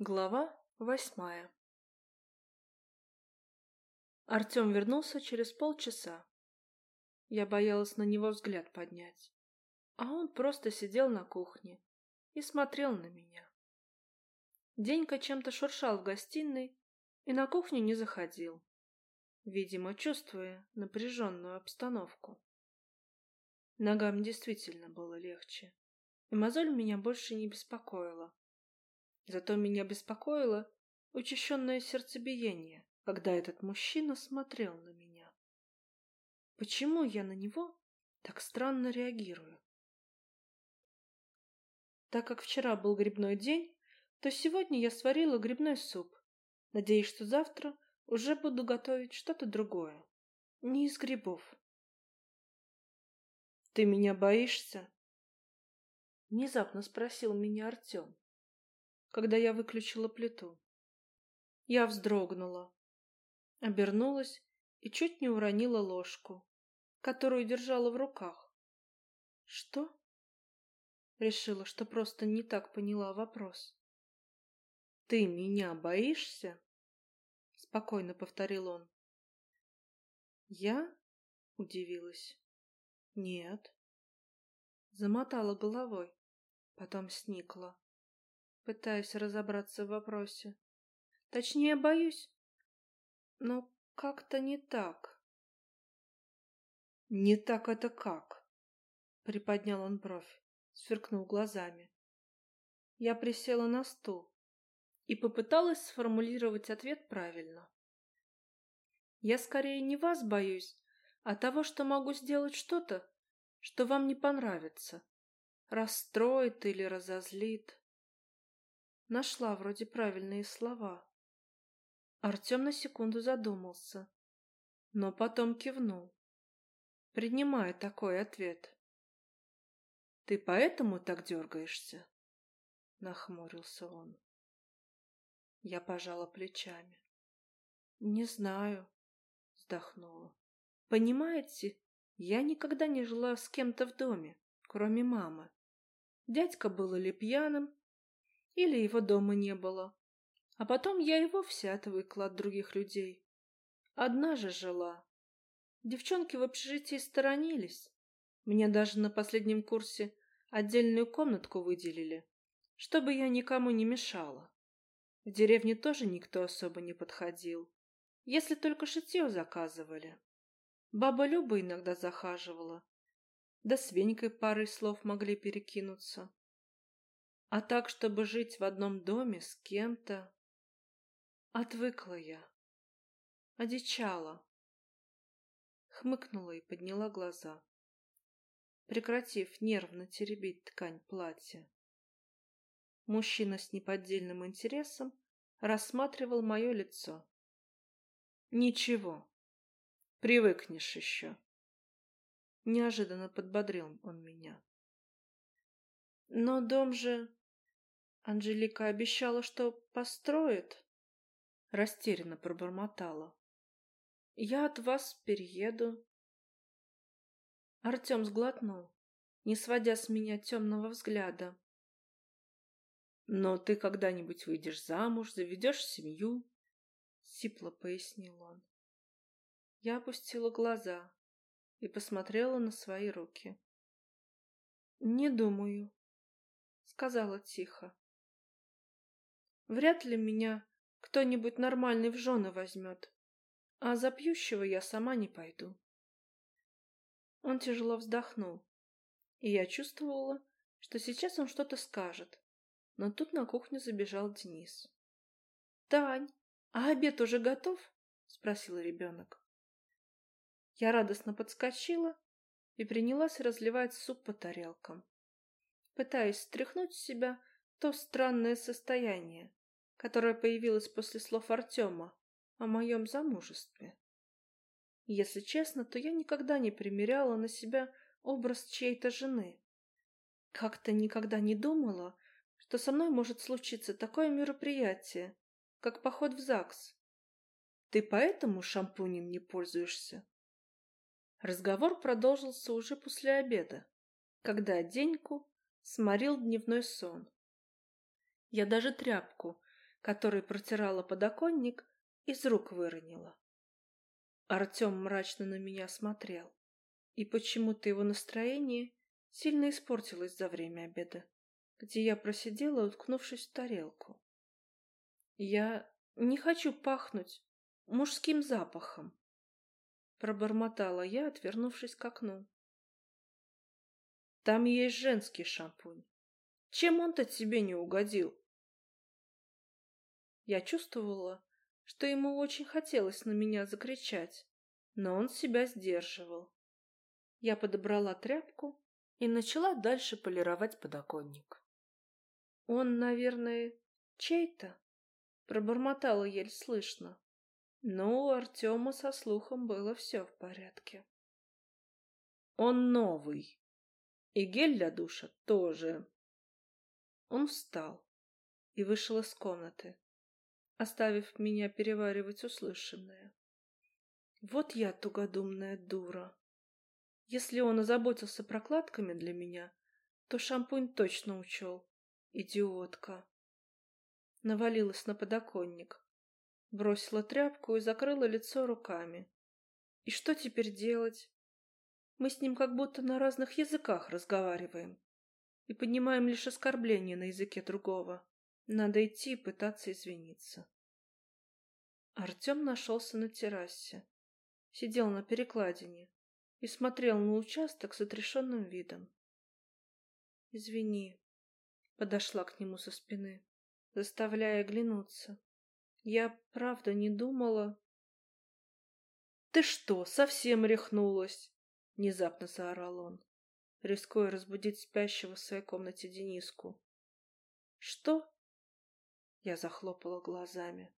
Глава восьмая Артем вернулся через полчаса. Я боялась на него взгляд поднять, а он просто сидел на кухне и смотрел на меня. Денька чем-то шуршал в гостиной и на кухню не заходил, видимо, чувствуя напряженную обстановку. Ногам действительно было легче, и мозоль меня больше не беспокоила. Зато меня беспокоило учащенное сердцебиение, когда этот мужчина смотрел на меня. Почему я на него так странно реагирую? Так как вчера был грибной день, то сегодня я сварила грибной суп, надеясь, что завтра уже буду готовить что-то другое, не из грибов. «Ты меня боишься?» Внезапно спросил меня Артем когда я выключила плиту. Я вздрогнула, обернулась и чуть не уронила ложку, которую держала в руках. Что? Решила, что просто не так поняла вопрос. Ты меня боишься? спокойно повторил он. Я удивилась. Нет. Замотала головой, потом сникла пытаясь разобраться в вопросе. Точнее, боюсь, но как-то не так. Не так это как? Приподнял он бровь, сверкнул глазами. Я присела на стул и попыталась сформулировать ответ правильно. Я скорее не вас боюсь, а того, что могу сделать что-то, что вам не понравится, расстроит или разозлит. Нашла вроде правильные слова. Артем на секунду задумался, но потом кивнул, принимая такой ответ. «Ты поэтому так дергаешься?» — нахмурился он. Я пожала плечами. «Не знаю», — вздохнула. «Понимаете, я никогда не жила с кем-то в доме, кроме мамы. Дядька был или пьяным, или его дома не было. А потом я и вовсе отвыкла от других людей. Одна же жила. Девчонки в общежитии сторонились. Мне даже на последнем курсе отдельную комнатку выделили, чтобы я никому не мешала. В деревне тоже никто особо не подходил, если только шитье заказывали. Баба Люба иногда захаживала, да с Венькой парой слов могли перекинуться. А так, чтобы жить в одном доме с кем-то... Отвыкла я. Одичала. Хмыкнула и подняла глаза, прекратив нервно теребить ткань платья. Мужчина с неподдельным интересом рассматривал мое лицо. «Ничего, привыкнешь еще». Неожиданно подбодрил он меня. «Но дом же...» Анжелика обещала, что построит. Растерянно пробормотала. Я от вас перееду. Артем сглотнул, не сводя с меня темного взгляда. Но ты когда-нибудь выйдешь замуж, заведешь семью, сипло пояснил он. Я опустила глаза и посмотрела на свои руки. Не думаю, сказала тихо. Вряд ли меня кто-нибудь нормальный в жены возьмет, а за пьющего я сама не пойду. Он тяжело вздохнул, и я чувствовала, что сейчас он что-то скажет, но тут на кухню забежал Денис. «Тань, а обед уже готов?» — спросил ребенок. Я радостно подскочила и принялась разливать суп по тарелкам, пытаясь стряхнуть с себя то странное состояние, которая появилась после слов Артема о моем замужестве. Если честно, то я никогда не примеряла на себя образ чьей-то жены. Как-то никогда не думала, что со мной может случиться такое мероприятие, как поход в ЗАГС. Ты поэтому шампунем не пользуешься? Разговор продолжился уже после обеда, когда Деньку сморил дневной сон. Я даже тряпку, который протирала подоконник, из рук выронила. Артем мрачно на меня смотрел, и почему-то его настроение сильно испортилось за время обеда, где я просидела, уткнувшись в тарелку. Я не хочу пахнуть мужским запахом, пробормотала я, отвернувшись к окну. Там есть женский шампунь. Чем он-то тебе не угодил? Я чувствовала, что ему очень хотелось на меня закричать, но он себя сдерживал. Я подобрала тряпку и начала дальше полировать подоконник. Он, наверное, чей-то, пробормотала еле слышно. Но у Артема со слухом было все в порядке. Он новый. И гель для душа тоже. Он встал и вышел из комнаты, оставив меня переваривать услышанное. Вот я тугодумная дура. Если он озаботился прокладками для меня, то шампунь точно учел. Идиотка. Навалилась на подоконник, бросила тряпку и закрыла лицо руками. И что теперь делать? Мы с ним как будто на разных языках разговариваем и поднимаем лишь оскорбления на языке другого. Надо идти и пытаться извиниться. Артем нашелся на террасе, сидел на перекладине и смотрел на участок с отрешенным видом. «Извини», — подошла к нему со спины, заставляя оглянуться. «Я правда не думала...» «Ты что, совсем рехнулась?» — внезапно заорал он, рискуя разбудить спящего в своей комнате Дениску. «Что?» Я захлопала глазами.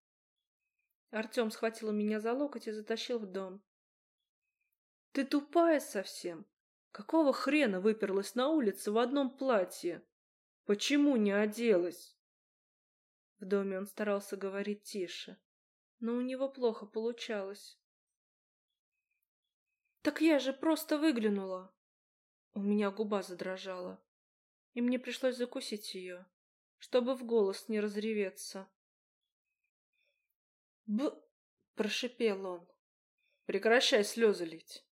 Артем схватил меня за локоть и затащил в дом. «Ты тупая совсем? Какого хрена выперлась на улице в одном платье? Почему не оделась?» В доме он старался говорить тише, но у него плохо получалось. «Так я же просто выглянула!» У меня губа задрожала, и мне пришлось закусить ее, чтобы в голос не разреветься. «Б...» — прошипел он. «Прекращай слезы лить!»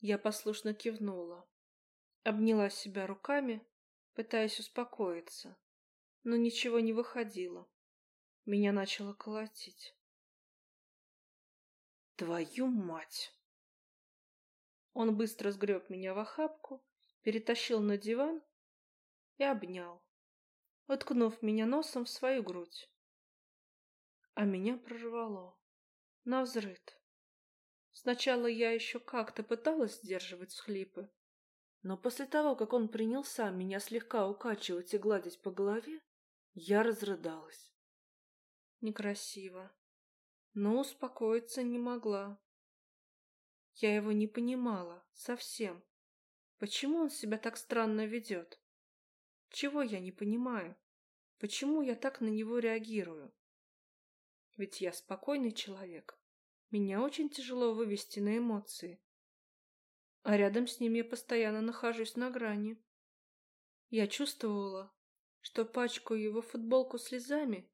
Я послушно кивнула, обняла себя руками, пытаясь успокоиться, но ничего не выходило. Меня начало колотить. «Твою мать!» Он быстро сгреб меня в охапку, перетащил на диван и обнял, уткнув меня носом в свою грудь. А меня прорвало. Навзрыд. Сначала я еще как-то пыталась сдерживать схлипы, но после того, как он принялся меня слегка укачивать и гладить по голове, я разрыдалась. Некрасиво, но успокоиться не могла. Я его не понимала совсем. Почему он себя так странно ведет? Чего я не понимаю? Почему я так на него реагирую? Ведь я спокойный человек. Меня очень тяжело вывести на эмоции. А рядом с ним я постоянно нахожусь на грани. Я чувствовала, что пачкаю его футболку слезами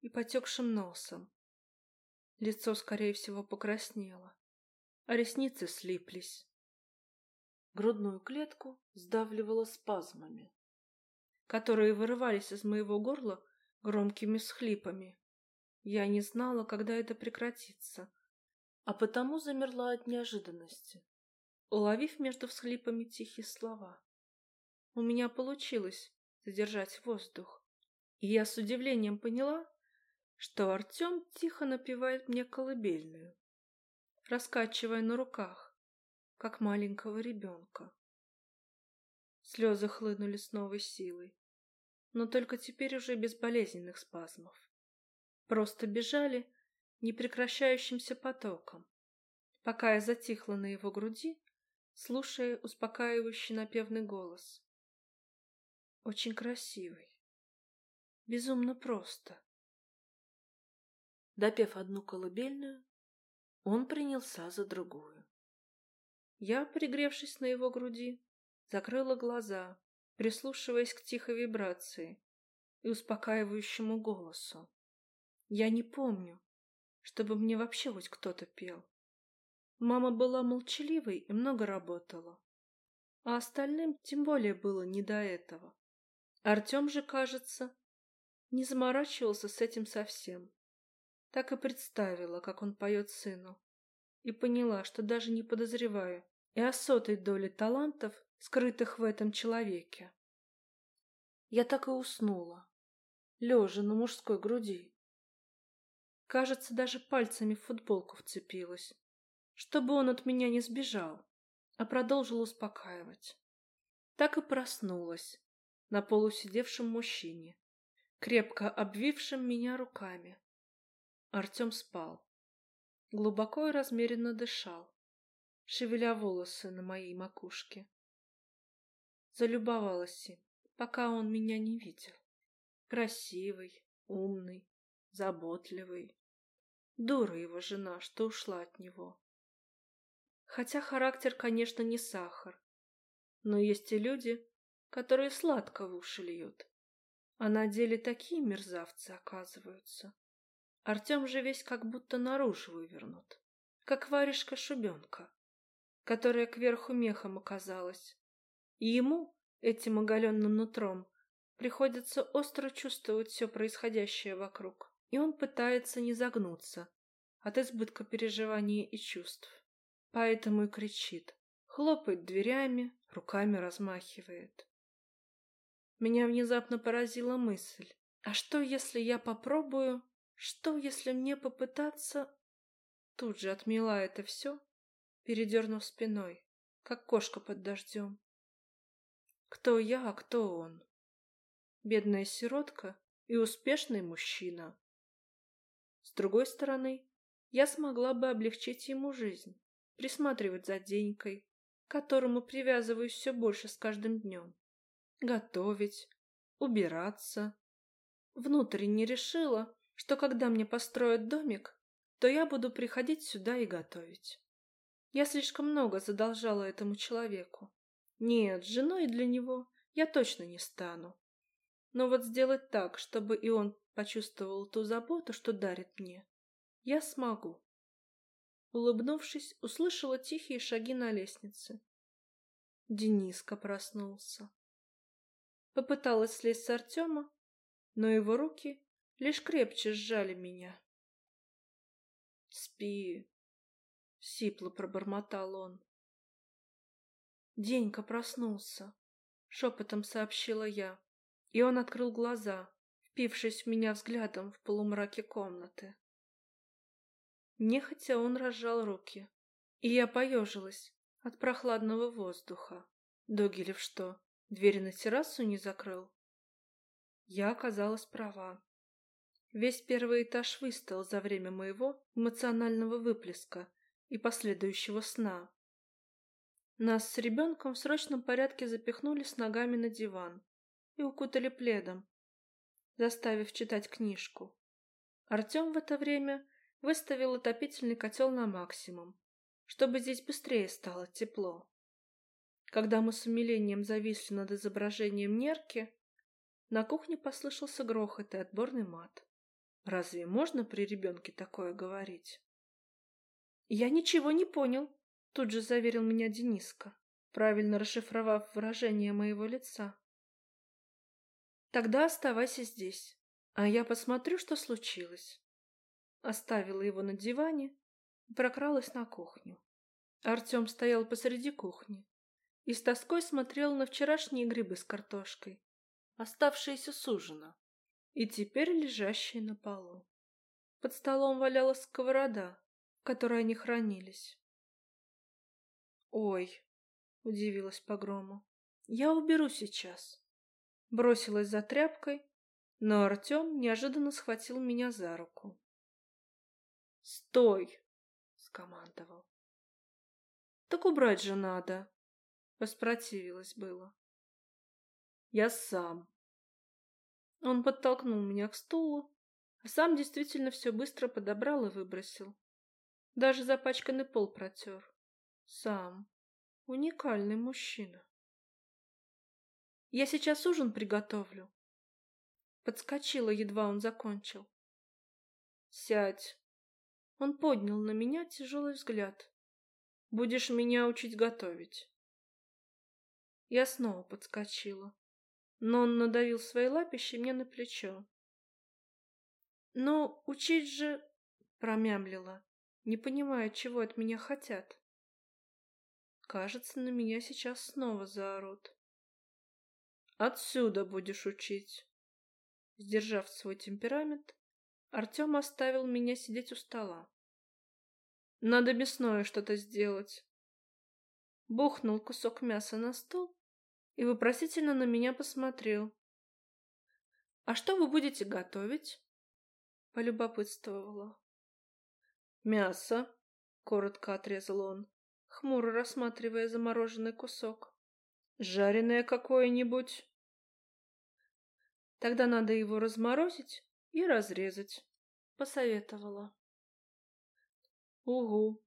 и потекшим носом. Лицо, скорее всего, покраснело а ресницы слиплись. Грудную клетку сдавливало спазмами, которые вырывались из моего горла громкими схлипами. Я не знала, когда это прекратится, а потому замерла от неожиданности, уловив между всхлипами тихие слова. У меня получилось задержать воздух, и я с удивлением поняла, что Артем тихо напевает мне колыбельную раскачивая на руках, как маленького ребенка. Слезы хлынули с новой силой, но только теперь уже без болезненных спазмов. Просто бежали непрекращающимся потоком, пока я затихла на его груди, слушая успокаивающий напевный голос. Очень красивый. Безумно просто. Допев одну колыбельную, он принялся за другую. Я, пригревшись на его груди, закрыла глаза, прислушиваясь к тихой вибрации и успокаивающему голосу. Я не помню, чтобы мне вообще хоть кто-то пел. Мама была молчаливой и много работала. А остальным тем более было не до этого. Артем же, кажется, не заморачивался с этим совсем. Так и представила, как он поет сыну. И поняла, что даже не подозреваю и о сотой доле талантов, скрытых в этом человеке. Я так и уснула, лежа на мужской груди. Кажется, даже пальцами в футболку вцепилась, чтобы он от меня не сбежал, а продолжил успокаивать. Так и проснулась на полусидевшем мужчине, крепко обвившем меня руками. Артем спал, глубоко и размеренно дышал, шевеля волосы на моей макушке. Залюбовалась им, пока он меня не видел. Красивый, умный, заботливый. Дура его жена, что ушла от него. Хотя характер, конечно, не сахар. Но есть и люди, которые сладко в уши льют. А на деле такие мерзавцы оказываются. Артем же весь как будто наружу вывернут, как варежка шубенка, которая кверху мехом оказалась. И ему, этим оголенным нутром, приходится остро чувствовать все происходящее вокруг, и он пытается не загнуться от избытка переживаний и чувств. Поэтому и кричит, хлопает дверями, руками размахивает. Меня внезапно поразила мысль. А что, если я попробую? Что, если мне попытаться... Тут же отмела это все, передернув спиной, как кошка под дождем. Кто я, а кто он? Бедная сиротка и успешный мужчина. С другой стороны, я смогла бы облегчить ему жизнь присматривать за Денькой, к которому привязываюсь все больше с каждым днем, готовить, убираться. Внутренне решила, что когда мне построят домик, то я буду приходить сюда и готовить. Я слишком много задолжала этому человеку. Нет, женой для него я точно не стану. Но вот сделать так, чтобы и он почувствовал ту заботу, что дарит мне, я смогу. Улыбнувшись, услышала тихие шаги на лестнице. Дениска проснулся. Попыталась слезть с Артема, но его руки лишь крепче сжали меня. «Спи!» — сипло пробормотал он. Денька проснулся, — шепотом сообщила я, и он открыл глаза, впившись в меня взглядом в полумраке комнаты. Нехотя он разжал руки, и я поежилась от прохладного воздуха. Догилев что, двери на террасу не закрыл? Я оказалась права. Весь первый этаж выстоял за время моего эмоционального выплеска и последующего сна. Нас с ребенком в срочном порядке запихнули с ногами на диван и укутали пледом, заставив читать книжку. Артем в это время выставил отопительный котел на максимум, чтобы здесь быстрее стало тепло. Когда мы с умилением зависли над изображением нерки, на кухне послышался грохот и отборный мат. Разве можно при ребенке такое говорить? «Я ничего не понял», — тут же заверил меня Дениска, правильно расшифровав выражение моего лица. «Тогда оставайся здесь, а я посмотрю, что случилось» оставила его на диване и прокралась на кухню. Артем стоял посреди кухни и с тоской смотрел на вчерашние грибы с картошкой, оставшиеся с ужина и теперь лежащие на полу. Под столом валялась сковорода, в которой они хранились. «Ой!» — удивилась погрому. «Я уберу сейчас». Бросилась за тряпкой, но Артем неожиданно схватил меня за руку. «Стой!» — скомандовал. «Так убрать же надо!» — воспротивилась было. «Я сам!» Он подтолкнул меня к стулу, а сам действительно все быстро подобрал и выбросил. Даже запачканный пол протер. Сам. Уникальный мужчина. «Я сейчас ужин приготовлю!» Подскочила, едва он закончил. Сядь. Он поднял на меня тяжелый взгляд. Будешь меня учить готовить. Я снова подскочила, но он надавил своей лапищей мне на плечо. Но учить же, промямлила, не понимая, чего от меня хотят. Кажется, на меня сейчас снова заорут. Отсюда будешь учить. Сдержав свой темперамент, Артем оставил меня сидеть у стола. Надо мясное что-то сделать. Бухнул кусок мяса на стол и вопросительно на меня посмотрел. «А что вы будете готовить?» Полюбопытствовала. «Мясо», — коротко отрезал он, хмуро рассматривая замороженный кусок. «Жареное какое-нибудь?» «Тогда надо его разморозить и разрезать», — посоветовала. «Угу».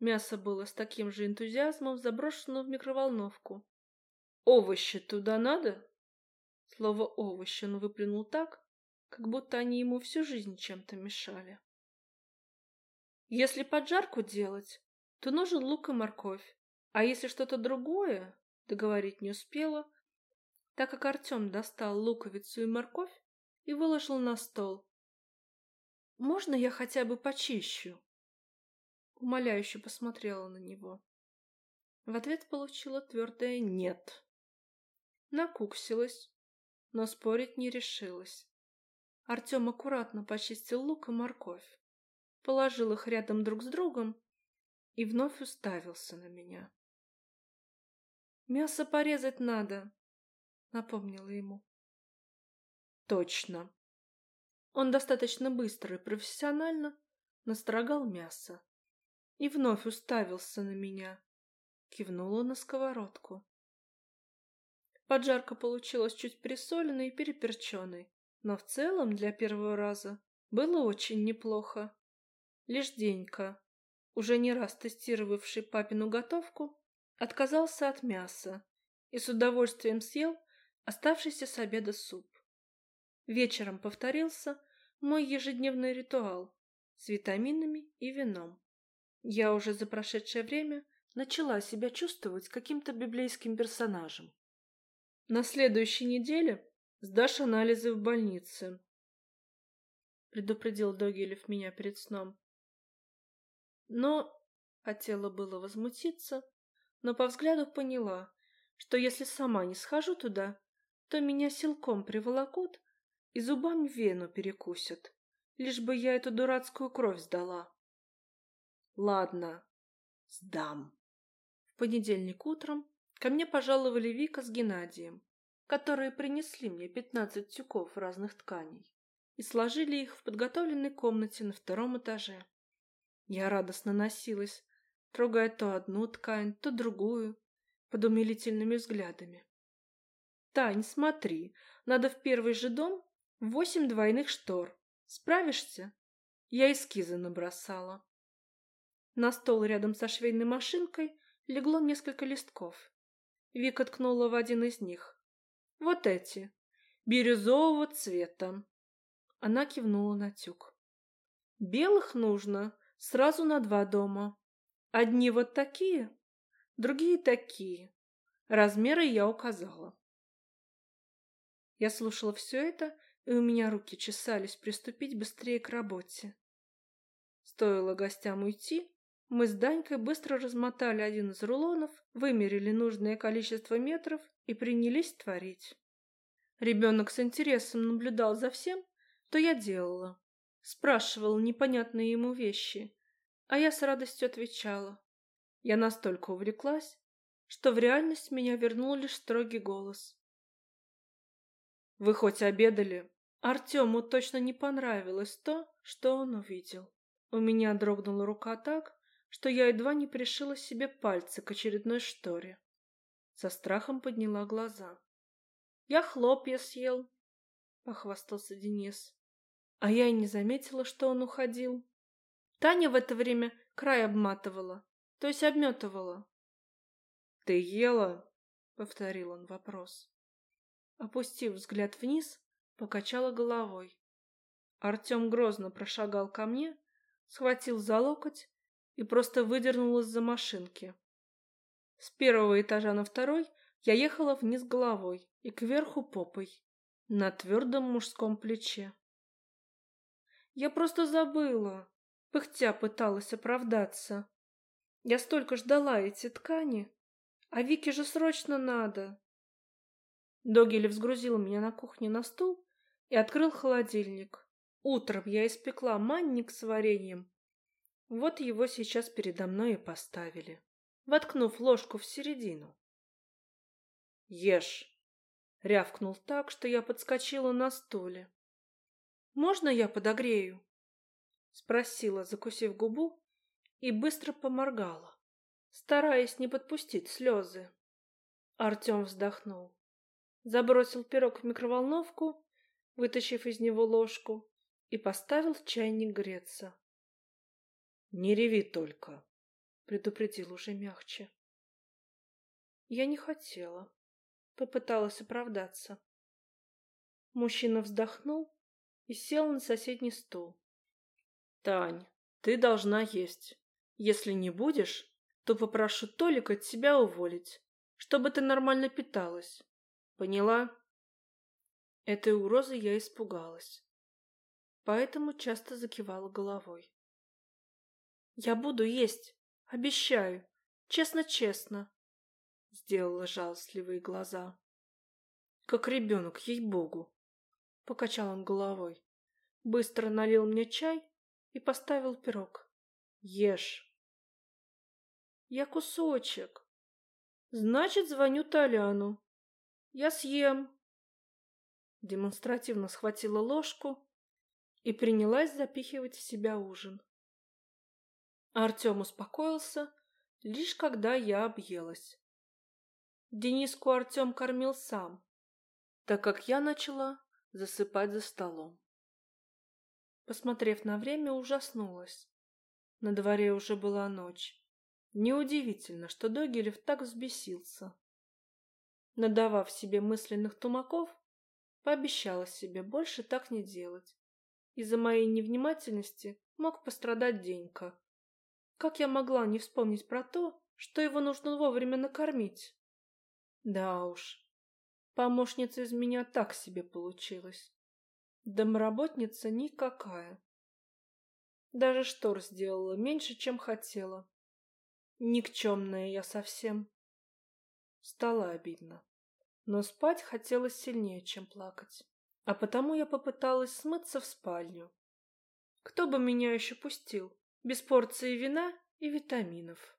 Мясо было с таким же энтузиазмом заброшено в микроволновку. «Овощи туда надо?» Слово «овощи» он выплюнул так, как будто они ему всю жизнь чем-то мешали. Если поджарку делать, то нужен лук и морковь, а если что-то другое, договорить не успела, так как Артем достал луковицу и морковь и выложил на стол. «Можно я хотя бы почищу?» Умоляюще посмотрела на него. В ответ получила твердое «нет». Накуксилась, но спорить не решилась. Артем аккуратно почистил лук и морковь, положил их рядом друг с другом и вновь уставился на меня. «Мясо порезать надо», — напомнила ему. «Точно». Он достаточно быстро и профессионально настрогал мясо и вновь уставился на меня. Кивнула на сковородку. Поджарка получилась чуть присоленной и переперченной, но в целом для первого раза было очень неплохо. Лишь Денька, уже не раз тестировавший папину готовку, отказался от мяса и с удовольствием съел оставшийся с обеда суп. Вечером повторился мой ежедневный ритуал с витаминами и вином. Я уже за прошедшее время начала себя чувствовать каким-то библейским персонажем. На следующей неделе Сдашь анализы в больнице. Предупредил Догилев меня перед сном. Но хотела было возмутиться, но по взгляду поняла, что если сама не схожу туда, то меня силком приволокут и зубами вену перекусят, лишь бы я эту дурацкую кровь сдала. Ладно, сдам. В понедельник утром ко мне пожаловали Вика с Геннадием которые принесли мне пятнадцать тюков разных тканей и сложили их в подготовленной комнате на втором этаже. Я радостно носилась, трогая то одну ткань, то другую, под умилительными взглядами. «Тань, смотри, надо в первый же дом восемь двойных штор. Справишься?» Я эскизы набросала. На стол рядом со швейной машинкой легло несколько листков. Вика ткнула в один из них. Вот эти, бирюзового цвета. Она кивнула на тюк. Белых нужно сразу на два дома. Одни вот такие, другие такие. Размеры я указала. Я слушала все это, и у меня руки чесались приступить быстрее к работе. Стоило гостям уйти, мы с Данькой быстро размотали один из рулонов, вымерили нужное количество метров и принялись творить. Ребенок с интересом наблюдал за всем, что я делала. Спрашивал непонятные ему вещи, а я с радостью отвечала. Я настолько увлеклась, что в реальность меня вернул лишь строгий голос. «Вы хоть обедали?» Артему точно не понравилось то, что он увидел. У меня дрогнула рука так, что я едва не пришила себе пальцы к очередной шторе. Со страхом подняла глаза. «Я хлопья съел», — похвастался Денис. А я и не заметила, что он уходил. Таня в это время край обматывала, то есть обметывала. «Ты ела?» — повторил он вопрос. Опустив взгляд вниз, покачала головой. Артем грозно прошагал ко мне, схватил за локоть и просто выдернул из-за машинки. С первого этажа на второй я ехала вниз головой и кверху попой, на твердом мужском плече. Я просто забыла, пыхтя пыталась оправдаться. Я столько ждала эти ткани, а Вике же срочно надо. Догилев сгрузил меня на кухне на стул и открыл холодильник. Утром я испекла манник с вареньем. Вот его сейчас передо мной и поставили, воткнув ложку в середину. «Ешь!» — рявкнул так, что я подскочила на стуле. «Можно я подогрею?» — спросила, закусив губу, и быстро поморгала, стараясь не подпустить слезы. Артем вздохнул, забросил пирог в микроволновку, вытащив из него ложку, и поставил чайник греться. «Не реви только», — предупредил уже мягче. Я не хотела. Попыталась оправдаться. Мужчина вздохнул и сел на соседний стул. «Тань, ты должна есть. Если не будешь, то попрошу Толика от себя уволить, чтобы ты нормально питалась. Поняла? Этой угрозы я испугалась. Поэтому часто закивала головой. Я буду есть, обещаю, честно-честно. Сделала жалостливые глаза. Как ребенок, ей-богу. Покачал он головой. Быстро налил мне чай и поставил пирог. Ешь. Я кусочек. Значит, звоню Толяну. Я съем. Демонстративно схватила ложку и принялась запихивать в себя ужин. Артем успокоился, лишь когда я объелась. Дениску Артем кормил сам, так как я начала засыпать за столом. Посмотрев на время, ужаснулась. На дворе уже была ночь. Неудивительно, что Догилев так взбесился. Надавав себе мысленных тумаков, пообещала себе больше так не делать. Из-за моей невнимательности мог пострадать Денька. Как я могла не вспомнить про то, что его нужно вовремя накормить? Да уж, помощница из меня так себе получилась. Домработница никакая. Даже штор сделала меньше, чем хотела. Никчемная я совсем. Стало обидно. Но спать хотелось сильнее, чем плакать. А потому я попыталась смыться в спальню. Кто бы меня еще пустил? Без порции вина и витаминов.